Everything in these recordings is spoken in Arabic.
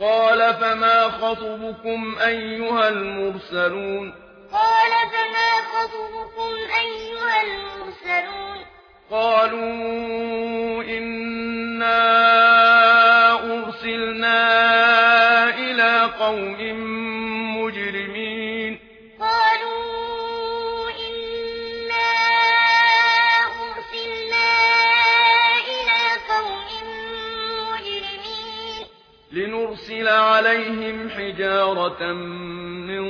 قال فما خطبكم أيها المرسلون قال فما خطبكم أيها المرسلون قالوا إنا أرسلنا إلى قوم مجرمين لنرسل عليهم حجارة من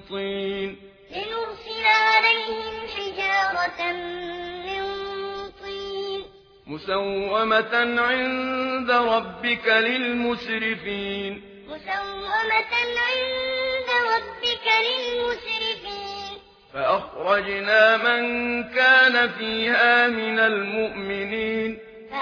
طين. لنرسل عليهم حجارة من طين. مسومة عند ربك للمسرفين. مسومة عند ربك للمسرفين. فأخرجنا من كان فيها من المؤمنين.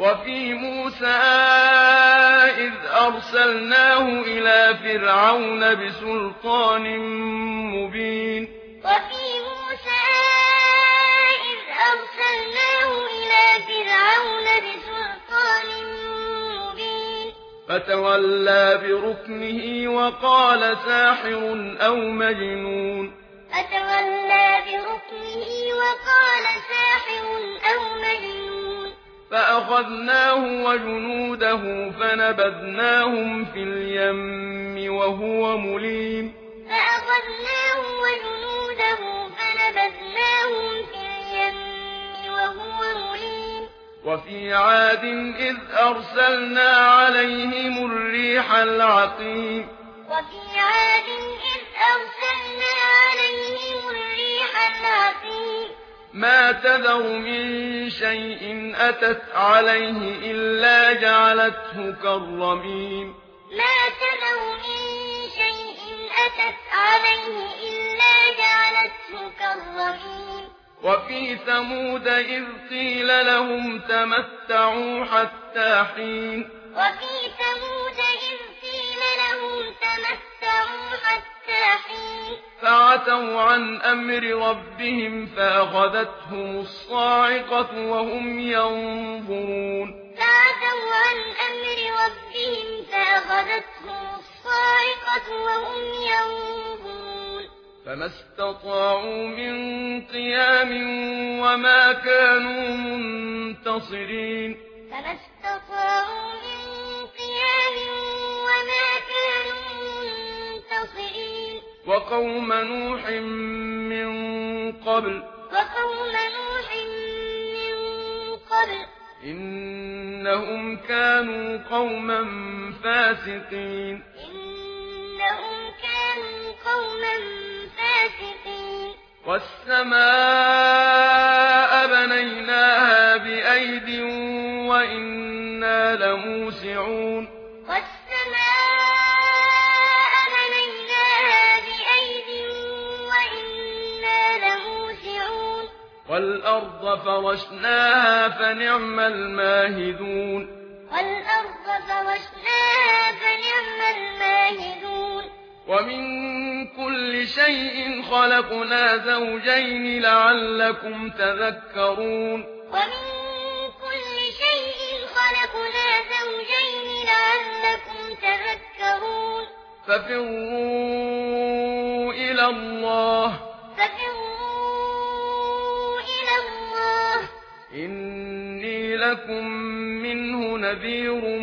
وفي موسى إذ أرسلناه إلى فرعون بسلطان مبين. وفي موسى إذ أرسلناه إلى فرعون بسلطان مبين. فتولى بركنه وقال ساحر أو مجنون. فتولى بركنه وقال ساحر أو مجنون. فأخذناه وجنوده فنبذناهم في اليم وهو مليم. فأخذناه وجنوده فنبذناهم في اليم وهو مليم. وفي عاد إذ أرسلنا عليهم الريح العقيم. وفي عاد إذ أرسلنا عليهم الريح العقيم. ما تذر من شيء أتت عليه إلا جعلته كالرميم ما تذر من شيء أتت عليه إلا جعلته كالرميم وفي ثمود إذ قيل لهم تمتعوا حتى حين وفي ثمود إذ قيل لهم تمتعوا حتى فعتوا عن أمر ربهم فأخذتهم الصاعقة وهم ينظرون. فعتوا عن أمر ربهم فأخذتهم الصاعقة وهم ينظرون. فما استطاعوا من قيام وما كانوا منتصرين. فما استطاعوا من وقوم نوح من قبل. وقوم نوح من قبل. إنهم كانوا قوما فاسقين. إنهم كانوا قوما فاسقين. والسماء بنيناها بأيد وإنا لموسعون. والسماء والأرض فرشناها فنعم الماهدون. والأرض فرشناها فنعم الماهدون. ومن كل شيء خلقنا زوجين لعلكم تذكرون. ومن كل شيء خلقنا زوجين لعلكم تذكرون. ففروا إلى الله. ففروا إني لكم منه نذير